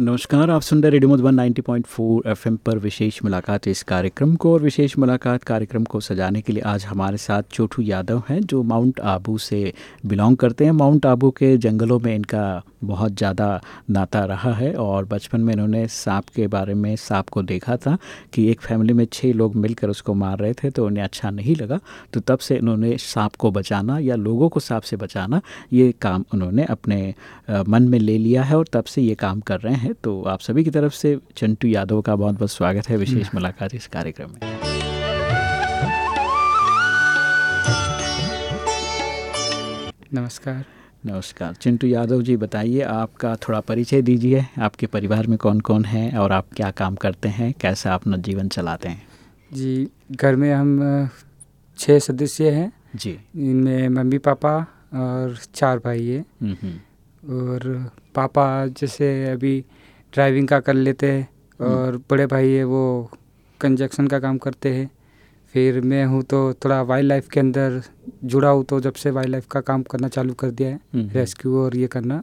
नमस्कार, आप सुन रहे रेडियो मधुबन 90.4 एफएम पर विशेष मुलाकात इस कार्यक्रम को और विशेष मुलाकात कार्यक्रम को सजाने के लिए आज हमारे साथ चोटू यादव हैं, जो माउंट आबू से बिलोंग करते हैं। माउंट आबू के जंगलों में इनका बहुत ज़्यादा नाता रहा है और बचपन में इन्होंने सांप के बारे में, सांप को देखा था कि एक फैमिली में छः लोग मिलकर उसको मार रहे थे तो उन्हें अच्छा नहीं लगा। तो तब से इन्होंने सांप को बचाना या लोगों को सांप से बचाना, ये काम उन्होंने अपने मन में ले लिया है और तब से ये काम कर रहे हैं। तो आप सभी की तरफ़ से चंटू यादव का बहुत बहुत स्वागत है विशेष हम्म। मुलाकात इस कार्यक्रम में। नमस्कार। नमस्कार। चिंटू यादव जी बताइए आपका थोड़ा परिचय दीजिए आपके परिवार में कौन कौन है और आप क्या काम करते हैं कैसा अपना जीवन चलाते हैं? जी घर में हम छः सदस्य हैं। जी। इनमें मम्मी पापा और चार भाई है। हम्म, हम्म। और पापा जैसे अभी ड्राइविंग का कर लेते हैं हम्म। और बड़े भाई है वो कंजक्शन का काम करते हैं। फिर मैं हूँ तो थोड़ा वाइल्ड लाइफ के अंदर जुड़ा हूँ तो जब से वाइल्ड लाइफ का काम करना चालू कर दिया है रेस्क्यू हम्म। और ये करना।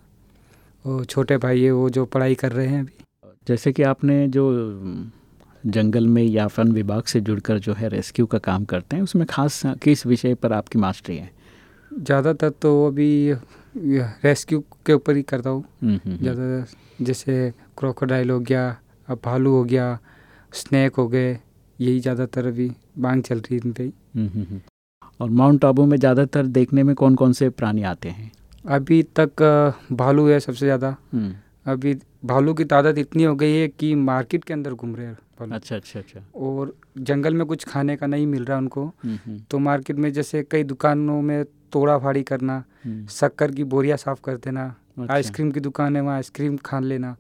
और छोटे भाई है वो जो पढ़ाई कर रहे हैं अभी। जैसे कि आपने जो जंगल में या वन विभाग से जुड़कर जो है रेस्क्यू का काम करते हैं उसमें खास किस विषय पर आपकी मास्टरी है? ज़्यादातर तो अभी रेस्क्यू के ऊपर ही करता हूँ। हम्म, ज़्यादा जैसे क्रोकोडाइल हो गया अब भालू हो गया स्नैक हो गए यही ज़्यादातर अभी मांग चल रही है इन पर हम्म, हम्म, हम्म। और माउंट आबू में ज़्यादातर देखने में कौन कौन से प्राणी आते हैं? अभी तक भालू है सबसे ज़्यादा। अभी भालू की तादाद इतनी हो गई है कि मार्केट के अंदर घूम रहे हैं अच्छा अच्छा अच्छा। और जंगल में कुछ खाने का नहीं मिल रहा उनको। तो मार्केट में जैसे कई दुकानों में तोड़ा फाड़ी करना शक्कर की बोरिया साफ़ कर देना अच्छा। आइसक्रीम की दुकान है वहाँ आइसक्रीम खा लेना।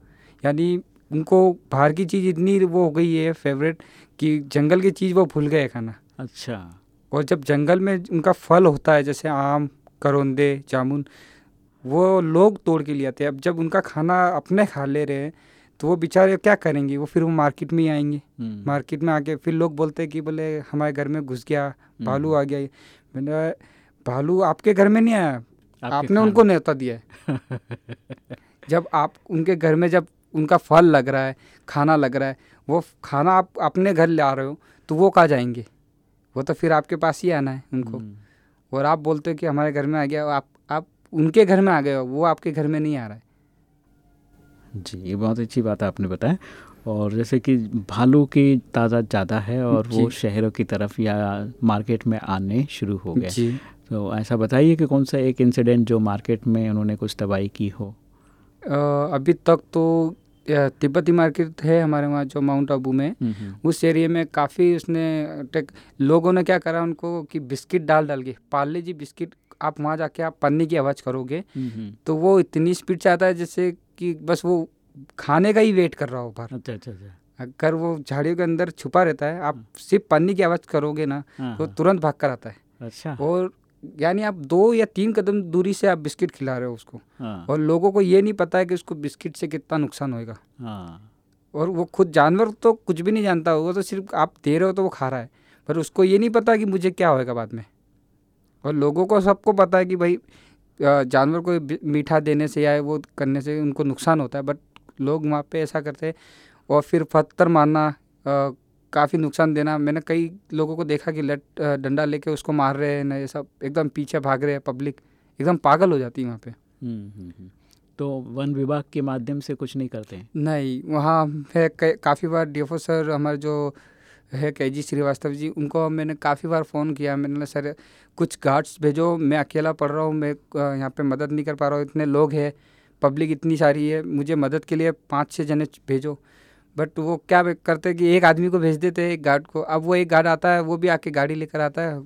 यानी उनको बाहर की चीज़ इतनी वो हो गई है फेवरेट कि जंगल की चीज़ वो भूल गए खाना। अच्छा। और जब जंगल में उनका फल होता है जैसे आम करौंदे जामुन वो लोग तोड़ के ले आते हैं। अब जब उनका खाना अपने खा ले रहे हैं तो वो बेचारे क्या करेंगे? वो फिर वो मार्केट में ही आएँगे। हम्म। मार्केट में आके फिर लोग बोलते हैं कि बोले हमारे घर में घुस गया भालू हम्म। आ गया। मैंने भालू आपके घर में नहीं आया? आपने उनको न्योता दिया है। जब आप उनके घर में जब उनका फल लग रहा है खाना लग रहा है वो खाना आप अपने घर ले आ रहे हो तो वो कहाँ जाएँगे? वो तो फिर आपके पास ही आना है उनको। हम्म। और आप बोलते हो कि हमारे घर में आ गया आप आप उनके घर में आ गए हो वो आपके घर में नहीं आ रहा है। जी ये बहुत अच्छी बात आपने बताया। और जैसे कि भालू की तादाद ज़्यादा है और वो शहरों की तरफ़ या मार्केट में आने शुरू हो गए। तो ऐसा बताइए कि कौन सा एक इंसिडेंट जो मार्केट में उन्होंने कुछ तबाही की हो? अभी तक तो तिब्बती मार्केट है हमारे वहाँ जो माउंट आबू में। हम्म, हम्म। उस एरिया में काफ़ी उसने टेक लोगों ने क्या करा उनको कि बिस्किट डाल डाल के पार्ले जी बिस्किट आप वहाँ जाके आप पन्नी की आवाज़ करोगे हम्म, तो वो इतनी स्पीड से आता है जैसे कि बस वो खाने का ही वेट कर रहा हो बाहर। अच्छा अच्छा अच्छा। अगर वो झाड़ियों के अंदर छुपा रहता है आप सिर्फ़ पन्नी की आवाज़ करोगे ना हाँ, तो हाँ। तुरंत भाग कर आता है। अच्छा। और यानी आप दो या तीन कदम दूरी से आप बिस्किट खिला रहे हो उसको। हाँ। और लोगों को ये नहीं पता है कि उसको बिस्किट से कितना नुकसान होएगा। हाँ। और वो खुद जानवर तो कुछ भी नहीं जानता वो तो सिर्फ़ आप दे रहे हो तो वो खा रहा है। पर उसको ये नहीं पता कि मुझे क्या होएगा बाद में। और लोगों को सबको पता है कि भाई जानवर को मीठा देने से या वो करने से उनको नुकसान होता है। बट लोग वहाँ पे ऐसा करते हैं। और फिर पत्थर मारना काफ़ी नुकसान देना। मैंने कई लोगों को देखा कि लट डंडा लेके उसको मार रहे हैं ना ये सब एकदम पीछे भाग रहे हैं पब्लिक। एकदम पागल हो जाती है वहाँ पे। हम्म, हम्म, हम्म। तो वन विभाग के माध्यम से कुछ नहीं करते हैं? नहीं वहाँ है काफ़ी बार डीएफओ सर हमारे जो है के जी श्रीवास्तव जी उनको मैंने काफ़ी बार फ़ोन किया। मैंने सर कुछ गार्ड्स भेजो मैं अकेला पढ़ रहा हूँ मैं यहाँ पे मदद नहीं कर पा रहा हूँ इतने लोग हैं पब्लिक इतनी सारी है मुझे मदद के लिए पाँच छः जने भेजो। बट वो क्या करते कि एक आदमी को भेज देते एक गार्ड को। अब वो एक गार्ड आता है वो भी आके गाड़ी लेकर आता है।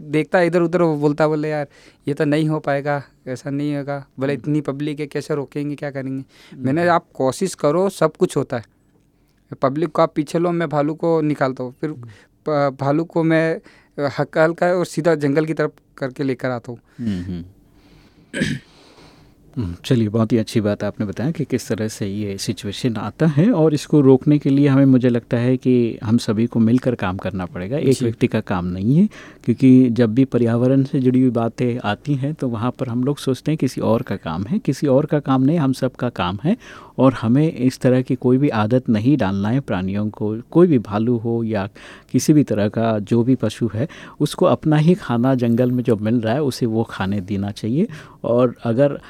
देखता है इधर उधर वो बोलता बोले यार ये तो नहीं हो पाएगा ऐसा नहीं होगा। बोले हम्म। इतनी पब्लिक है कैसे रोकेंगे क्या करेंगे? हम्म। मैंने आप कोशिश करो सब कुछ होता है। पब्लिक को आप पीछे लो मैं भालू को निकालता हूँ। फिर हम्म। भालू को मैं हल्का हल्का और सीधा जंगल की तरफ़ करके लेकर आता हूँ। चलिए बहुत ही अच्छी बात आपने बताया कि किस तरह से ये सिचुएशन आता है और इसको रोकने के लिए हमें मुझे लगता है कि हम सभी को मिलकर काम करना पड़ेगा। एक व्यक्ति का काम नहीं है क्योंकि जब भी पर्यावरण से जुड़ी हुई बातें आती हैं तो वहाँ पर हम लोग सोचते हैं किसी और का काम है किसी और का काम नहीं हम सब का काम है और हमें इस तरह की कोई भी आदत नहीं डालना है प्राणियों को कोई भी भालू हो या किसी भी तरह का जो भी पशु है उसको अपना ही खाना जंगल में जो मिल रहा है उसे वो खाने देना चाहिए और अगर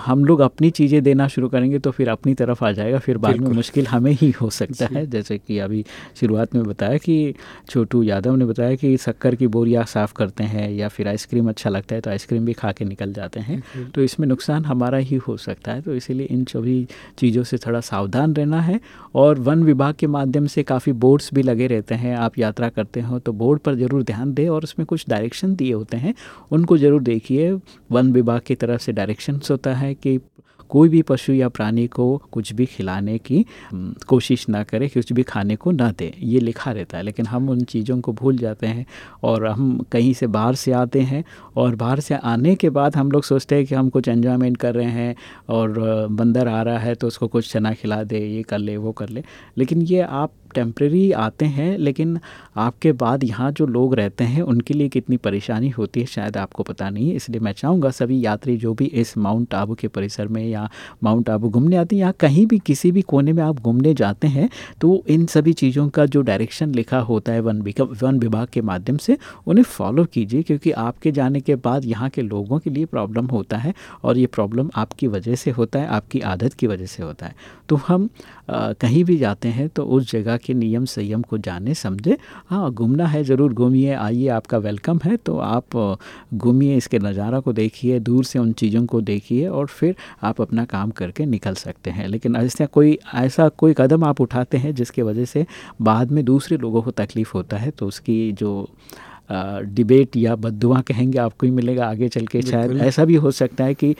हम लोग अपनी चीज़ें देना शुरू करेंगे तो फिर अपनी तरफ़ आ जाएगा फिर बाद में मुश्किल हमें ही हो सकता है। जैसे कि अभी शुरुआत में बताया कि छोटू यादव ने बताया कि शक्कर की बोरियाँ साफ़ करते हैं या फिर आइसक्रीम अच्छा लगता है तो आइसक्रीम भी खा के निकल जाते हैं। तो इसमें नुकसान हमारा ही हो सकता है तो इसीलिए इन सभी चीज़ों से थोड़ा सावधान रहना है। और वन विभाग के माध्यम से काफ़ी बोर्ड्स भी लगे रहते हैं आप यात्रा करते हो तो बोर्ड पर ज़रूर ध्यान दें और उसमें कुछ डायरेक्शन दिए होते हैं उनको ज़रूर देखिए। वन विभाग की तरफ़ से डायरेक्शन होता है कि कोई भी पशु या प्राणी को कुछ भी खिलाने की कोशिश ना करें, कुछ भी खाने को ना दें, ये लिखा रहता है। लेकिन हम उन चीज़ों को भूल जाते हैं और हम कहीं से बाहर से आते हैं और बाहर से आने के बाद हम लोग सोचते हैं कि हम कुछ एन्जॉयमेंट कर रहे हैं और बंदर आ रहा है तो उसको कुछ चना खिला दे, ये कर ले, वो कर ले। लेकिन ये आप टेम्प्रेरी आते हैं, लेकिन आपके बाद यहाँ जो लोग रहते हैं, उनके लिए कितनी परेशानी होती है, शायद आपको पता नहीं है, इसलिए मैं चाहूँगा सभी यात्री जो भी इस माउंट आबू के परिसर में या माउंट आबू घूमने आते हैं, या कहीं भी किसी भी कोने में आप घूमने जाते हैं तो इन सभी चीज़ों का जो डायरेक्शन लिखा होता है वन वन विभाग के माध्यम से, उन्हें फॉलो कीजिए, क्योंकि आपके जाने के बाद यहाँ के लोगों के लिए प्रॉब्लम होता है, और ये प्रॉब्लम आपकी वजह से होता है, आपकी आदत की वजह से होता है। तो हम आ, कहीं भी जाते हैं तो उस जगह के नियम संयम को जाने समझे। हाँ घूमना है ज़रूर घूमिए आइए आपका वेलकम है तो आप घूमिए इसके नज़ारा को देखिए दूर से उन चीज़ों को देखिए और फिर आप अपना काम करके निकल सकते हैं। लेकिन ऐसा कोई ऐसा कोई कदम आप उठाते हैं जिसके वजह से बाद में दूसरे लोगों को तकलीफ़ होता है तो उसकी जो डिबेट या बदुआ कहेंगे आपको ही मिलेगा आगे चल के शायद। ऐसा भी हो सकता है कि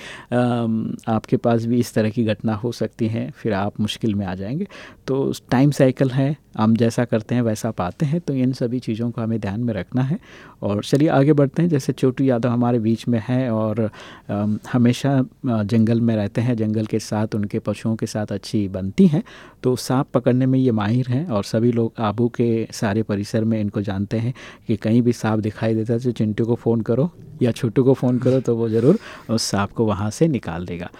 आपके पास भी इस तरह की घटना हो सकती है फिर आप मुश्किल में आ जाएँगे। तो टाइम साइकिल है हम जैसा करते हैं वैसा पाते हैं तो इन सभी चीज़ों को हमें ध्यान में रखना है। और चलिए आगे बढ़ते हैं जैसे छोटू यादव हमारे बीच में है और हमेशा जंगल में रहते हैं जंगल के साथ उनके पशुओं के साथ अच्छी बनती हैं। तो सांप पकड़ने में ये माहिर हैं और सभी लोग आबू के सारे परिसर में इनको जानते हैं कि कहीं भी सांप दिखाई देता है तो चिंटू को फ़ोन करो या छोटू को फ़ोन करो तो वो ज़रूर उस सांप को वहाँ से निकाल देगा।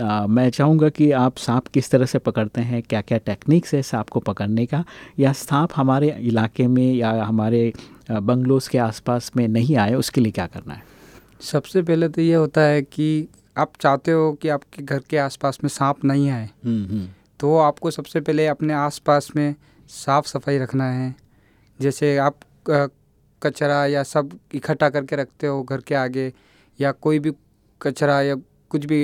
आ, मैं चाहूँगा कि आप सांप किस तरह से पकड़ते हैं क्या क्या टेक्निक्स है सांप को पकड़ने का? या सांप हमारे इलाके में या हमारे बंगलोज़ के आसपास में नहीं आए उसके लिए क्या करना है? सबसे पहले तो ये होता है कि आप चाहते हो कि आपके घर के आसपास में सांप नहीं आए। हम्म, हम्म। तो आपको सबसे पहले अपने आसपास में साफ़ सफ़ाई रखना है। जैसे आप कचरा या सब इकट्ठा करके रखते हो घर के आगे या कोई भी कचरा या कुछ भी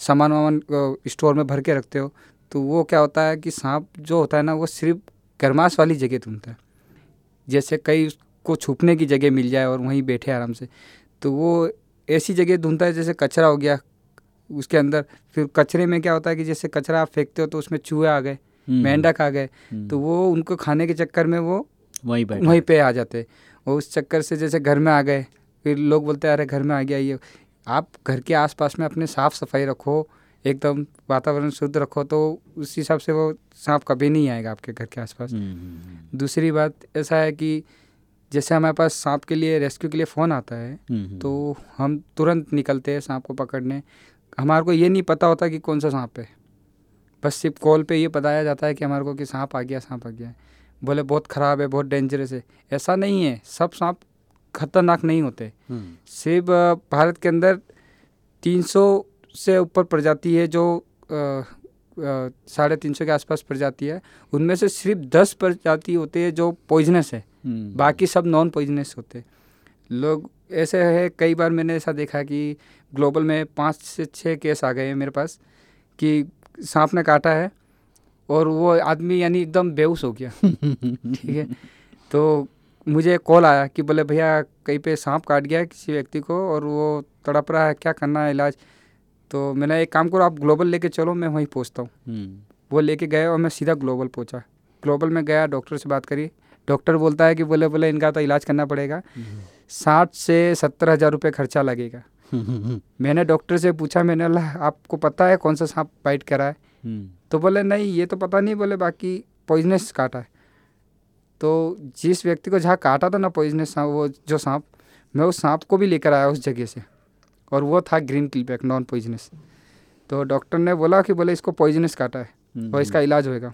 सामान वामान स्टोर में भर के रखते हो तो वो क्या होता है कि सांप जो होता है ना वो सिर्फ़ गर्माश वाली जगह ढूंढता है जैसे कई उसको छुपने की जगह मिल जाए और वहीं बैठे आराम से तो वो ऐसी जगह ढूंढता है जैसे कचरा हो गया उसके अंदर फिर कचरे में क्या होता है कि जैसे कचरा आप फेंकते हो तो उसमें चूहे आ गए हम्म। मेंढक आ गए हम्म। तो वो उनको खाने के चक्कर में वो वहीं वहीं पे आ जाते और उस चक्कर से जैसे घर में आ गए। फिर लोग बोलते हैं अरे घर में आ गया ये। आप घर के आसपास में अपने साफ़ सफ़ाई रखो एकदम वातावरण शुद्ध रखो तो उस हिसाब से वो सांप कभी नहीं आएगा आपके घर के आसपास। हम्म, हम्म, हम्म। दूसरी बात ऐसा है कि जैसे हमारे पास सांप के लिए रेस्क्यू के लिए फ़ोन आता है तो हम तुरंत निकलते हैं सांप को पकड़ने। हमारे को ये नहीं पता होता कि कौन सा सांप है। बस सिर्फ़ कॉल पे ये बताया जाता है कि हमारे को कि सांप आ गया सांप आ गया। बोले बहुत ख़राब है बहुत डेंजरस है। ऐसा नहीं है सब सांप खतरनाक नहीं होते। हम्म। सिर्फ़ भारत के अंदर 300 से ऊपर प्रजाति है जो साढ़े तीन सौ के आसपास प्रजाति है। उनमें से सिर्फ़ दस प्रजाति होते हैं जो पॉइजनस है। बाकी सब नॉन पॉइजनस होते लोग ऐसे है कई बार मैंने ऐसा देखा कि ग्लोबल में पाँच से छः केस आ गए हैं मेरे पास कि सांप ने काटा है और वो आदमी यानी एकदम बेहोश हो गया। ठीक है? तो मुझे कॉल आया कि बोले भैया कहीं पे सांप काट गया किसी व्यक्ति को और वो तड़प रहा है क्या करना है इलाज? तो मैंने एक काम करो आप ग्लोबल लेके चलो मैं वहीं पहुँचता हूँ। हम्म। वो लेके गए और मैं सीधा ग्लोबल पहुँचा। ग्लोबल में गया डॉक्टर से बात करी। डॉक्टर बोलता है कि बोले बोले इनका तो इलाज करना पड़ेगा। हम्म। साठ से सत्तर हज़ार रुपये खर्चा लगेगा। मैंने डॉक्टर से पूछा मैंने बोला आपको पता है कौन सा सांप बाइट करा है? तो बोले नहीं ये तो पता नहीं बोले बाकी पॉइजनस काटा है। तो जिस व्यक्ति को जहाँ काटा था ना पॉइजनस सांप वो जो सांप मैं उस सांप को भी लेकर आया उस जगह से और वो था ग्रीन किलबैक नॉन पॉइजनस तो डॉक्टर ने बोला कि बोले इसको पॉइजनस काटा है हम्म, और इसका इलाज होएगा।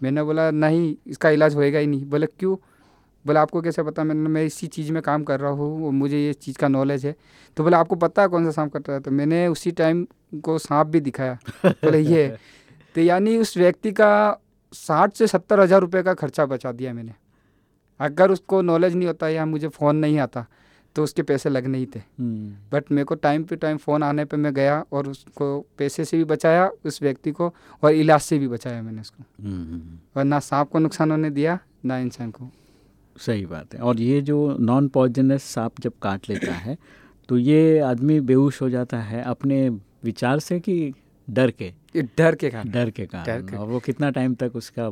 मैंने बोला नहीं इसका इलाज होएगा ही नहीं। बोले क्यों? बोले आपको कैसे पता? मैंने मैं इसी चीज़ में काम कर रहा हूँ और मुझे ये चीज़ का नॉलेज है। तो बोले आपको पता है कौन सा सांप कट रहा है? तो मैंने उसी टाइम को सांप भी दिखाया। बोले ये। तो यानी उस व्यक्ति का साठ से सत्तर हज़ार रुपये का खर्चा बचा दिया मैंने। अगर उसको नॉलेज नहीं होता या मुझे फ़ोन नहीं आता तो उसके पैसे लगने ही थे। हम्म, बट मेरे को टाइम टू टाइम फ़ोन आने पे मैं गया और उसको पैसे से भी बचाया उस व्यक्ति को और इलाज से भी बचाया मैंने उसको। हम्म, हम्म, और ना सांप को नुकसान होने दिया ना इंसान को। सही बात है। और ये जो नॉन पॉइजनस सांप जब काट लेता है तो ये आदमी बेहोश हो जाता है अपने विचार से कि डर के? डर के कारण। डर के कारण। और वो कितना टाइम तक उसका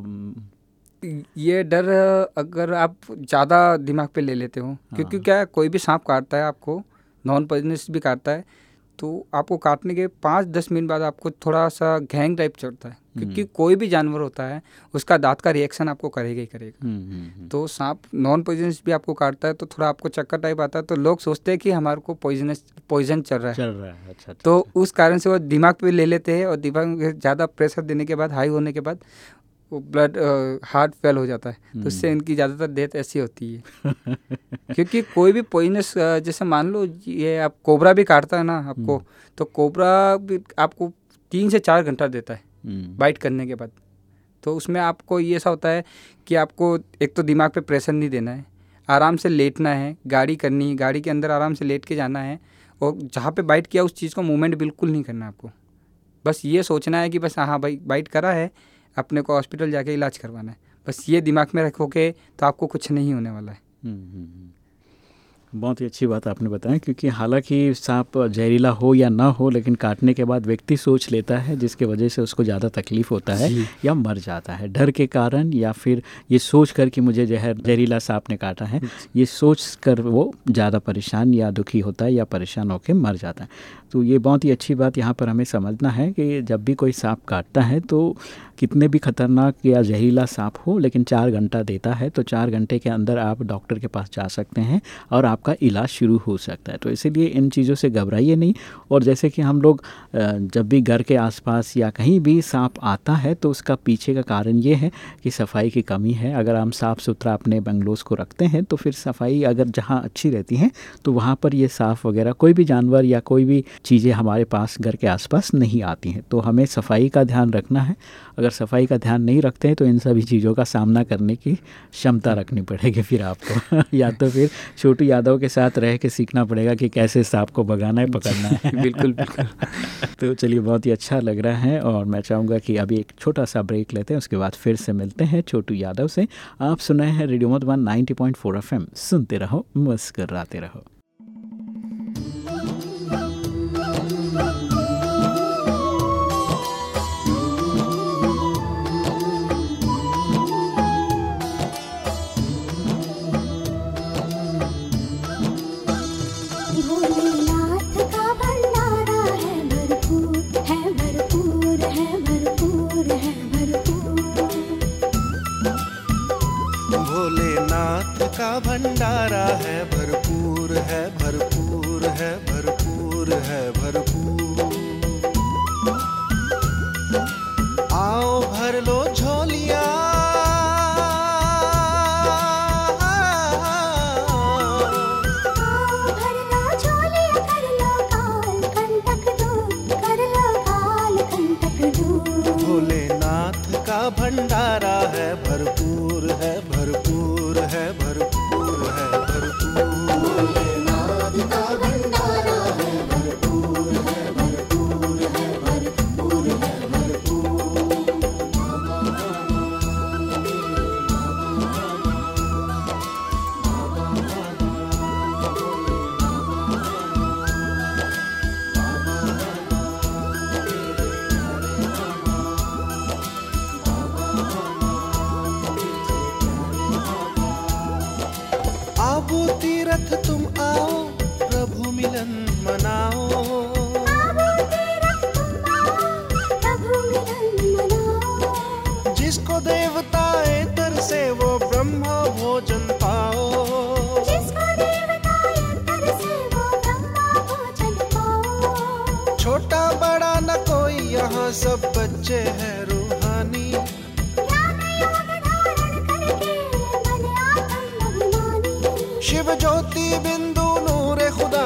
ये डर अगर आप ज़्यादा दिमाग पे ले लेते हो क्योंकि हाँ। क्या कोई भी सांप काटता है आपको नॉन पॉइजनस भी काटता है तो आपको काटने के पाँच दस मिनट बाद आपको थोड़ा सा घैंग टाइप चढ़ता है क्योंकि हम्म। कोई भी जानवर होता है उसका दांत का रिएक्शन आपको करेगा ही करेगा हम्म, हम्म, तो सांप नॉन पॉइजनस भी आपको काटता है तो थोड़ा आपको चक्कर टाइप आता है तो लोग सोचते हैं कि हमारे को पॉइजनस पॉइजन चल रहा है चल रहा है अच्छा अच्छा, तो अच्छा। उस कारण से वो दिमाग पे ले लेते हैं और दिमाग ज़्यादा प्रेशर देने के बाद हाई होने के बाद वो ब्लड हार्ट फेल हो जाता है तो उससे हम्म। इनकी ज़्यादातर डेथ ऐसी होती है क्योंकि कोई भी पॉइजनस जैसे मान लो ये आप कोबरा भी काटता है ना आपको हम्म। तो कोबरा भी आपको तीन से चार घंटा देता है हम्म, बाइट करने के बाद तो उसमें आपको ये ऐसा होता है कि आपको एक तो दिमाग पे प्रेशर नहीं देना है आराम से लेटना है गाड़ी करनी है गाड़ी के अंदर आराम से लेट के जाना है और जहाँ पे बाइट किया उस चीज़ को मूवमेंट बिल्कुल नहीं करना है आपको बस ये सोचना है कि बस हाँ भाई बाइट करा है अपने को हॉस्पिटल जाके इलाज करवाना है बस ये दिमाग में रखोगे तो आपको कुछ नहीं होने वाला है हुँ, हुँ, हम्म। बहुत ही अच्छी बात आपने बताया क्योंकि हालाँकि सांप जहरीला हो या ना हो लेकिन काटने के बाद व्यक्ति सोच लेता है जिसके वजह से उसको ज़्यादा तकलीफ़ होता है या मर जाता है। डर के कारण या फिर ये सोच कर कि मुझे जहर जहरीला सांप ने काटा है ये सोच कर वो ज़्यादा परेशान या दुखी होता है या परेशान होकर मर जाता है। तो ये बहुत ही अच्छी बात यहाँ पर हमें समझना है कि जब भी कोई सांप काटता है तो कितने भी खतरनाक या जहरीला सांप हो लेकिन चार घंटा देता है तो चार घंटे के अंदर आप डॉक्टर के पास जा सकते हैं और आपका इलाज शुरू हो सकता है। तो इसीलिए इन चीज़ों से घबराइए नहीं। और जैसे कि हम लोग जब भी घर के आसपास या कहीं भी सांप आता है तो उसका पीछे का कारण ये है कि सफ़ाई की कमी है। अगर हम साफ़ सुथरा अपने बंगलोज़ को रखते हैं तो फिर सफ़ाई अगर जहाँ अच्छी रहती है तो वहाँ पर ये साफ़ वगैरह, कोई भी जानवर या कोई भी चीज़ें हमारे पास घर के आसपास नहीं आती हैं। तो हमें सफ़ाई का ध्यान रखना है। अगर सफ़ाई का ध्यान नहीं रखते हैं तो इन सभी चीज़ों का सामना करने की क्षमता रखनी पड़ेगी फिर आपको। या तो फिर छोटू यादव के साथ रह के सीखना पड़ेगा कि कैसे सांप को भगाना है पकड़ना है। बिल्कुल बिल्कुल। तो चलिए बहुत ही अच्छा लग रहा है और मैं चाहूँगा कि अभी एक छोटा सा ब्रेक लेते हैं उसके बाद फिर से मिलते हैं छोटू यादव से। आप सुनाए हैं रेडियो मधुबन 90.4 एफएम। सुनते रहो मुस्कराते रहो। छोटा बड़ा न कोई यहाँ सब बच्चे हैं रूहानी। शिव ज्योति बिंदु नूरे खुदा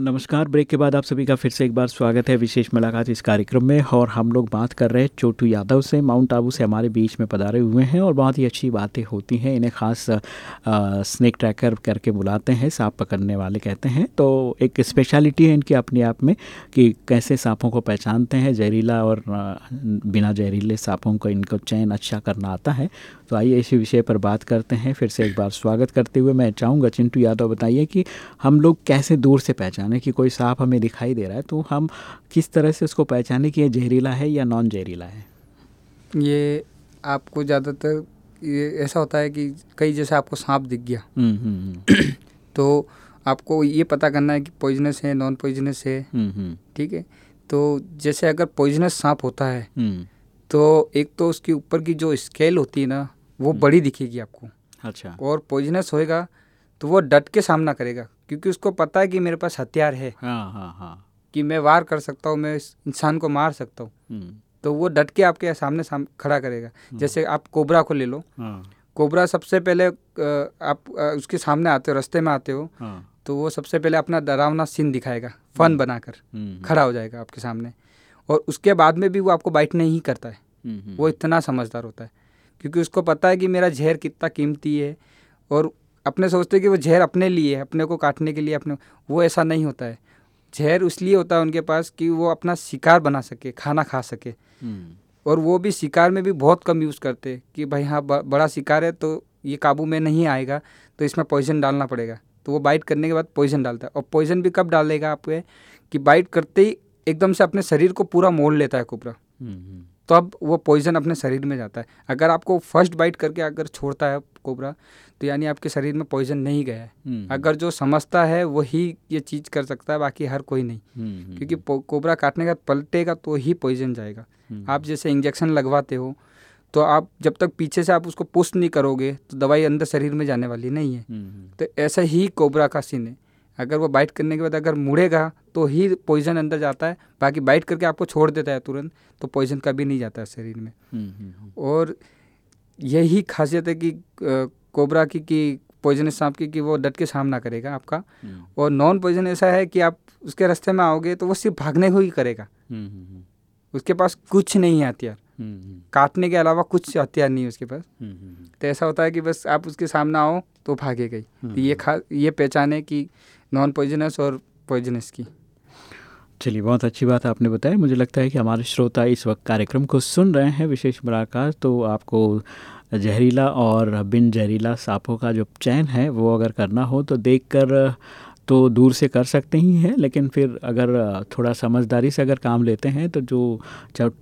नमस्कार। ब्रेक के बाद आप सभी का फिर से एक बार स्वागत है विशेष मुलाकात इस कार्यक्रम में। और हम लोग बात कर रहे हैं चोटू यादव से। माउंट आबू से हमारे बीच में पधारे हुए हैं और बहुत ही अच्छी बातें होती हैं। इन्हें खास आ, स्नेक ट्रैकर करके बुलाते हैं सांप पकड़ने वाले कहते हैं। तो एक स्पेशलिटी है इनकी अपने आप में कि कैसे सांपों को पहचानते हैं। जहरीला और बिना जहरीले सांपों को इनको चयन अच्छा करना आता है। तो आइए इसी विषय पर बात करते हैं। फिर से एक बार स्वागत करते हुए मैं चाहूँगा चिंटू यादव बताइए कि हम लोग कैसे दूर से पहचाने कि कोई सांप हमें दिखाई दे रहा है तो हम किस तरह से उसको पहचाने कि ये जहरीला है या नॉन जहरीला है? ये आपको ज़्यादातर ये ऐसा होता है कि कई जैसे आपको सांप दिख गया। हम्म, हम्म, तो आपको ये पता करना है कि पॉइजनस है नॉन पॉइजनस है। हम्म, हम्म, ठीक है? तो जैसे अगर पॉइजनस सांप होता है हम्म, तो एक तो उसके ऊपर की जो स्केल होती है ना वो बड़ी दिखेगी आपको। अच्छा। और पॉइजनस होएगा तो वो डट के सामना करेगा क्योंकि उसको पता है कि मेरे पास हथियार है। हाँ हाँ हाँ। कि मैं वार कर सकता हूँ मैं इस इंसान को मार सकता हूँ। हम्म, तो वो डट के आपके सामने साम, खड़ा करेगा। जैसे आप कोबरा को ले लो। हाँ। कोबरा सबसे पहले आप उसके सामने आते हो रास्ते में आते हो हाँ। तो वो सबसे पहले अपना डरावना सीन दिखाएगा फन बनाकर हम्म, खड़ा हो जाएगा आपके सामने। और उसके बाद में भी वो आपको बाइट नहीं करता है। हम्म, हम्म, वो इतना समझदार होता है। क्योंकि उसको पता है कि मेरा जहर कितना कीमती है और अपने सोचते हैं कि वो जहर अपने लिए है अपने को काटने के लिए अपने वो ऐसा नहीं होता है। जहर इसलिए होता है उनके पास कि वो अपना शिकार बना सके खाना खा सके। हम्म, और वो भी शिकार में भी बहुत कम यूज़ करते हैं कि भाई हाँ बड़ा शिकार है तो ये काबू में नहीं आएगा तो इसमें पॉइजन डालना पड़ेगा। तो वो बाइट करने के बाद पॉइजन डालता है और पॉइजन भी कब डालेगा आपको कि बाइट करते ही एकदम से अपने शरीर को पूरा मोड़ लेता है कोबरा हम्म, अब वो पॉइजन अपने शरीर में जाता है। अगर आपको फ़र्स्ट बाइट करके अगर छोड़ता है कोबरा तो यानी आपके शरीर में पॉइजन नहीं गया है। हम्म, अगर जो समझता है वही ये चीज़ कर सकता है बाकी हर कोई नहीं। हम्म, हम्म, क्योंकि कोबरा काटने का पलटेगा तो ही पॉइजन जाएगा। हम्म, आप जैसे इंजेक्शन लगवाते हो तो आप जब तक पीछे से आप उसको पुश नहीं करोगे तो दवाई अंदर शरीर में जाने वाली नहीं है। हम्म, हम्म, तो ऐसा ही कोबरा का सीन है। अगर वो बाइट करने के बाद अगर मुड़ेगा तो ही पॉइजन अंदर जाता है। बाकी बाइट करके आपको छोड़ देता है तुरंत तो पॉइजन कभी नहीं जाता है शरीर में। हम्म, हम्म, और यही खासियत है कि कोबरा की कि पॉइजनस सांप की कि वो डट के सामना करेगा आपका। हम्म, और नॉन पॉइजन ऐसा है कि आप उसके रास्ते में आओगे तो वो सिर्फ़ भागने को ही करेगा। हम्म, हम्म, उसके पास कुछ नहीं है हथियार। हम्म, हम्म, काटने के अलावा कुछ हथियार नहीं है उसके पास। हम्म, हम्म, तो ऐसा होता है कि बस आप उसके सामने आओ तो ही। हम्म, तो ये खा ये पहचान है कि नॉन पॉइजनस और पॉइजनस की। चलिए, बहुत अच्छी बात आपने बताया मुझे लगता है कि हमारे श्रोता इस वक्त कार्यक्रम को सुन रहे हैं, विशेष मुलाकात। तो आपको जहरीला और बिन जहरीला सांपों का जो चयन है, वो अगर करना हो तो देखकर तो दूर से कर सकते ही हैं, लेकिन फिर अगर थोड़ा समझदारी से अगर काम लेते हैं तो जो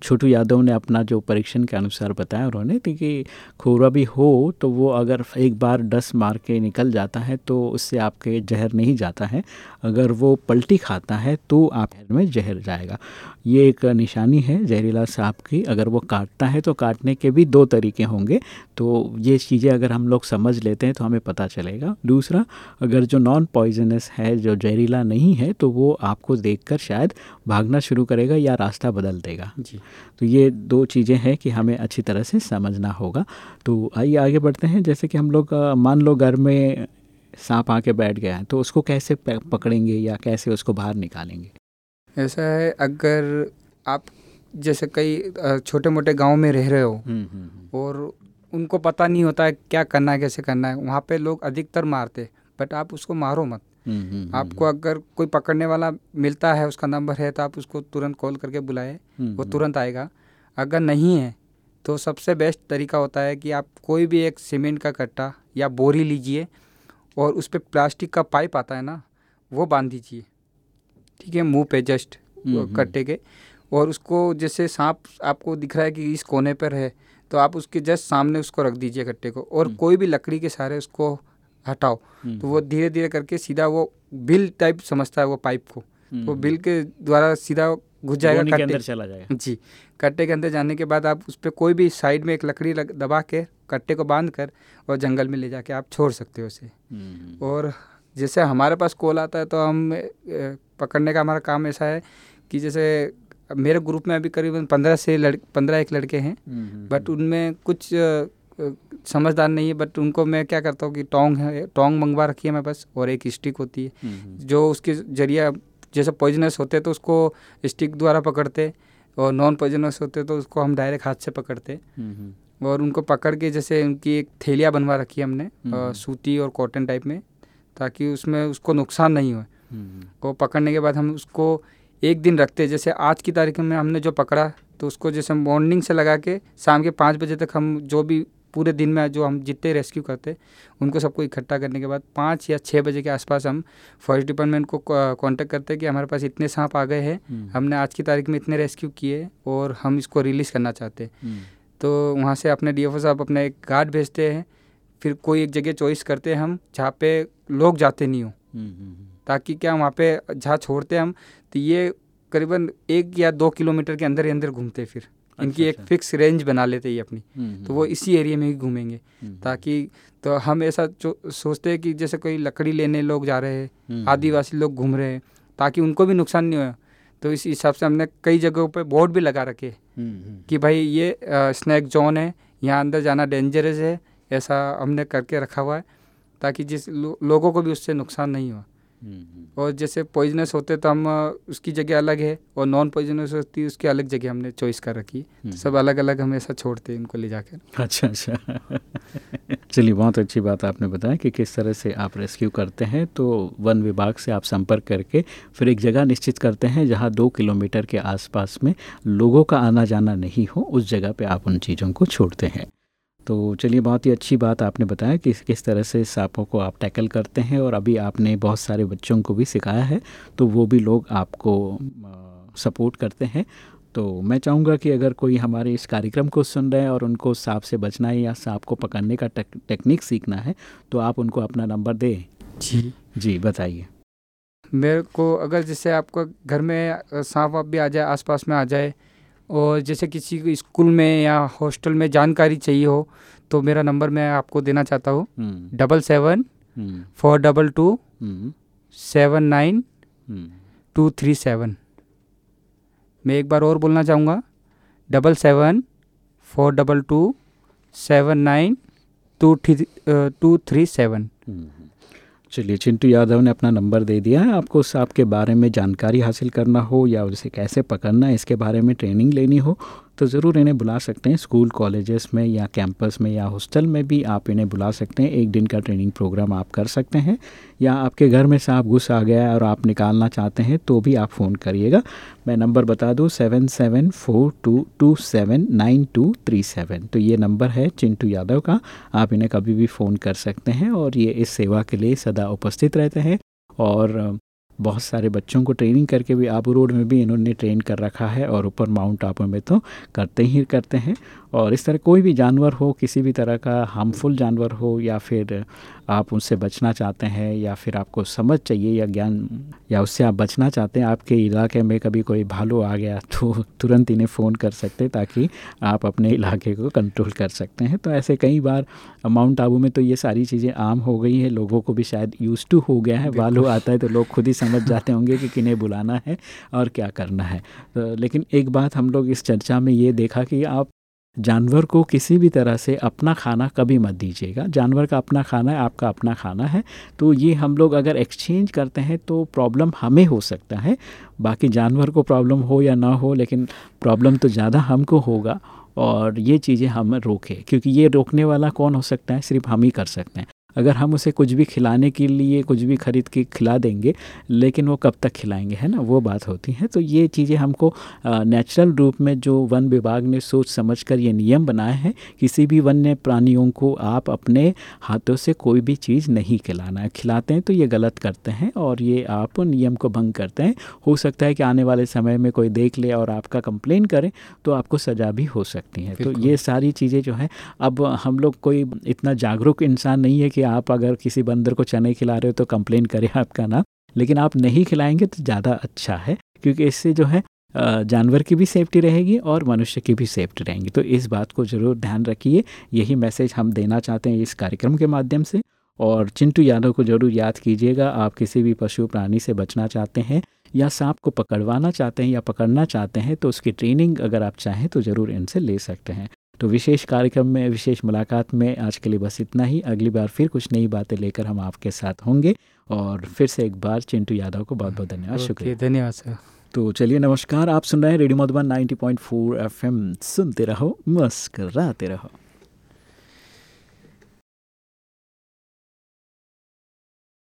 छोटू यादव ने अपना जो परीक्षण के अनुसार बताया उन्होंने कि खोरा भी हो तो वो अगर एक बार डस मार के निकल जाता है तो उससे आपके जहर नहीं जाता है। अगर वो पलटी खाता है तो आप में जहर जाएगा। ये एक निशानी है जहरीला सांप की। अगर वो काटता है तो काटने के भी दो तरीके होंगे। तो ये चीज़ें अगर हम लोग समझ लेते हैं तो हमें पता चलेगा। दूसरा, अगर जो नॉन पॉइजनस है जो जहरीला नहीं है तो वो आपको देखकर शायद भागना शुरू करेगा या रास्ता बदल देगा। जी। तो ये दो चीज़ें हैं कि हमें अच्छी तरह से समझना होगा। तो आइए आगे बढ़ते हैं। जैसे कि हम लोग मान लो घर में सांप आके बैठ गया है तो उसको कैसे पकड़ेंगे या कैसे उसको बाहर निकालेंगे? ऐसा है अगर आप जैसे कई छोटे मोटे गाँव में रह रहे हो हम्म हम्म और उनको पता नहीं होता है क्या करना है कैसे करना है वहाँ पे लोग अधिकतर मारते बट आप उसको मारो मत। हम्म, हम्म, आपको अगर कोई पकड़ने वाला मिलता है उसका नंबर है तो आप उसको तुरंत कॉल करके बुलाए। हम्म, वो तुरंत आएगा। अगर नहीं है तो सबसे बेस्ट तरीका होता है कि आप कोई भी एक सीमेंट का कट्टा या बोरी लीजिए और उस पर प्लास्टिक का पाइप आता है ना वो बाँध दीजिए। ठीक है मुँह पे जस्ट हम्म, हम्म। कट्टे के। और उसको जैसे सांप आपको दिख रहा है कि इस कोने पर है तो आप उसके जस्ट सामने उसको रख दीजिए कट्टे को। और हम्म। कोई भी लकड़ी के सहारे उसको हटाओ। हम्म, तो वो धीरे धीरे करके सीधा वो बिल टाइप समझता है वो पाइप को। हम्म, वो बिल के द्वारा सीधा घुस जाएगा गोनी के कट्टे। अंदर चला जाएगा। जी कट्टे के अंदर जाने के बाद आप उस पर कोई भी साइड में एक लकड़ी लग, दबा के कट्टे को बाँध कर और जंगल में ले जाके आप छोड़ सकते हो उसे। हम्म, और जैसे हमारे पास कॉल आता है तो हम पकड़ने का हमारा काम ऐसा है कि जैसे मेरे ग्रुप में अभी करीबन पंद्रह से लड़ पंद्रह एक लड़के हैं। हम्म, हम्म, बट उनमें कुछ समझदार नहीं है बट उनको मैं क्या करता हूँ कि टोंग है टोंग मंगवा रखी है मेरे पास और एक स्टिक होती है। हम्म, हम्म, जो उसके ज़रिए जैसे पॉइजनस होते तो उसको स्टिक द्वारा पकड़ते और नॉन पॉइजनस होते तो उसको हम डायरेक्ट हाथ से पकड़ते हम्म, और उनको पकड़ के जैसे उनकी एक थैलियाँ बनवा रखी है हमने। सूती और कॉटन टाइप में ताकि उसमें उसको नुकसान नहीं हो। वो पकड़ने के बाद हम उसको एक दिन रखते हैं जैसे आज की तारीख में हमने जो पकड़ा तो उसको जैसे मॉर्निंग से लगा के शाम के पाँच बजे तक हम जो भी पूरे दिन में जो हम जितने रेस्क्यू करते उनको सबको इकट्ठा करने के बाद पाँच या छः बजे के आसपास हम फॉरेस्ट डिपार्टमेंट को कांटेक्ट करते हैं कि हमारे पास इतने सांप आ गए हैं हम्म, हमने आज की तारीख में इतने रेस्क्यू किए और हम इसको रिलीज़ करना चाहते हैं। हम्म, तो वहाँ से अपने डीएफओ साहब अपना एक गार्ड भेजते हैं फिर कोई एक जगह चॉइस करते हैं हम जहाँ पे लोग जाते नहीं हो। हम्म, ताकि क्या वहाँ पे जहाँ छोड़ते हैं हम तो ये करीबन एक या दो किलोमीटर के अंदर ही अंदर घूमते फिर। इनकी एक अच्छा। फिक्स रेंज बना लेते हैं ये अपनी। हम्म, तो वो इसी एरिया में ही घूमेंगे हम्म, ताकि तो हम ऐसा सोचते हैं कि जैसे कोई लकड़ी लेने लोग जा रहे हैं हम्म, आदिवासी लोग घूम रहे हैं ताकि उनको भी नुकसान नहीं हो। तो इस हिसाब से हमने कई जगहों पे बोर्ड भी लगा रखे हैं हम्म, हम्म, कि भाई ये स्नैक जोन है यहाँ अंदर जाना डेंजरस है ऐसा हमने करके रखा हुआ है ताकि जिस लो, लोगों को भी उससे नुकसान नहीं हो। हम्म, हम्म, और जैसे पॉइजनस होते तो हम उसकी जगह अलग है और नॉन पॉइजनस होती है उसकी अलग जगह हमने चॉइस कर रखी। तो सब अलग अलग हम ऐसा छोड़ते हैं इनको ले जाकर। अच्छा अच्छा। चलिए बहुत अच्छी बात आपने बताया कि किस तरह से आप रेस्क्यू करते हैं। तो वन विभाग से आप संपर्क करके फिर एक जगह निश्चित करते हैं जहाँ दो किलोमीटर के आसपास में लोगों का आना जाना नहीं हो उस जगह पर आप उन चीज़ों को छोड़ते हैं। तो चलिए बहुत ही अच्छी बात आपने बताया कि किस तरह से सांपों को आप टैकल करते हैं और अभी आपने बहुत सारे बच्चों को भी सिखाया है तो वो भी लोग आपको सपोर्ट करते हैं। तो मैं चाहूँगा कि अगर कोई हमारे इस कार्यक्रम को सुन रहे हैं और उनको सांप से बचना है या सांप को पकड़ने का टेक, टेक्निक सीखना है तो आप उनको अपना नंबर दें। जी। जी बताइए। मेरे को अगर जैसे आपको घर में सांप वाप भी आ जाए आसपास में आ जाए और जैसे किसी को स्कूल में या हॉस्टल में जानकारी चाहिए हो तो मेरा नंबर मैं आपको देना चाहता हूँ। हम्म, double seven hmm, four double two hmm, seven nine two three seven. मैं एक बार और बोलना चाहूँगा double seven four double two seven nine two three two three seven. चलिए, चिंटू यादव ने अपना नंबर दे दिया है। आपको सांप के बारे में जानकारी हासिल करना हो या उसे कैसे पकड़ना है, इसके बारे में ट्रेनिंग लेनी हो तो ज़रूर इन्हें बुला सकते हैं स्कूल, कॉलेजेस में या कैंपस में या हॉस्टल में भी आप इन्हें बुला सकते हैं। एक दिन का ट्रेनिंग प्रोग्राम आप कर सकते हैं। या आपके घर में सांप घुस आ गया और आप निकालना चाहते हैं तो भी आप फ़ोन करिएगा। मैं नंबर बता दूँ seven seven four two two seven nine two three seven. तो ये नंबर है चिंटू यादव का। आप इन्हें कभी भी फ़ोन कर सकते हैं और ये इस सेवा के लिए सदा उपस्थित रहते हैं। और बहुत सारे बच्चों को ट्रेनिंग करके भी आबू रोड में भी इन्होंने ट्रेन कर रखा है और ऊपर माउंट आबू में तो करते ही करते हैं। और इस तरह कोई भी जानवर हो, किसी भी तरह का हार्मफुल जानवर हो या फिर आप उनसे बचना चाहते हैं या फिर आपको समझ चाहिए या ज्ञान या उससे आप बचना चाहते हैं आपके इलाके में कभी कोई भालू आ गया तो तुरंत इन्हें फ़ोन कर सकते हैं ताकि आप अपने इलाके को कंट्रोल कर सकते हैं। तो ऐसे कई बार माउंट आबू में तो ये सारी चीज़ें आम हो गई हैं लोगों को भी शायद यूज़ टू हो गया है। भालू आता है तो लोग खुद ही समझ जाते होंगे कि किन्हें बुलाना है और क्या करना है। तो लेकिन एक बात हम लोग इस चर्चा में ये देखा कि आप जानवर को किसी भी तरह से अपना खाना कभी मत दीजिएगा। जानवर का अपना खाना है, आपका अपना खाना है। तो ये हम लोग अगर एक्सचेंज करते हैं तो प्रॉब्लम हमें हो सकता है। बाकी जानवर को प्रॉब्लम हो या ना हो, लेकिन प्रॉब्लम तो ज़्यादा हमको होगा और ये चीज़ें हम रोकें। क्योंकि ये रोकने वाला कौन हो सकता है? सिर्फ़ हम ही कर सकते हैं। अगर हम उसे कुछ भी खिलाने के लिए कुछ भी खरीद के खिला देंगे लेकिन वो कब तक खिलाएँगे है ना? वो बात होती है। तो ये चीज़ें हमको नेचुरल रूप में जो वन विभाग ने सोच समझकर ये नियम बनाए हैं किसी भी वन्य प्राणियों को आप अपने हाथों से कोई भी चीज़ नहीं खिलाना है। खिलाते हैं तो ये गलत करते हैं और ये आप नियम को भंग करते हैं। हो सकता है कि आने वाले समय में कोई देख ले और आपका कंप्लेन करे तो आपको सज़ा भी हो सकती है। तो ये सारी चीज़ें जो है अब हम लोग कोई इतना जागरूक इंसान नहीं है कि आप अगर किसी बंदर को चने खिला रहे हो तो कंप्लेन करें आपका नाम, लेकिन आप नहीं खिलाएँगे तो ज़्यादा अच्छा है, क्योंकि इससे जो है जानवर की भी सेफ्टी रहेगी और मनुष्य की भी सेफ्टी रहेगी। तो इस बात को ज़रूर ध्यान रखिए। यही मैसेज हम देना चाहते हैं इस कार्यक्रम के माध्यम से। और चिंटू यादव को ज़रूर याद कीजिएगा, आप किसी भी पशु प्राणी से बचना चाहते हैं या सांप को पकड़वाना चाहते हैं या पकड़ना चाहते हैं तो उसकी ट्रेनिंग अगर आप चाहें तो ज़रूर इनसे ले सकते हैं। तो विशेष कार्यक्रम में विशेष मुलाकात में आज के लिए बस इतना ही। अगली बार फिर कुछ नई बातें लेकर हम आपके साथ होंगे। और फिर से एक बार चिंटू यादव को बहुत बहुत धन्यवाद। शुक्रिया। धन्यवाद सर। तो चलिए नमस्कार। आप सुन रहे हैं रेडियो मधुबन 90.4 एफएम। सुनते रहो मस्कर रहो।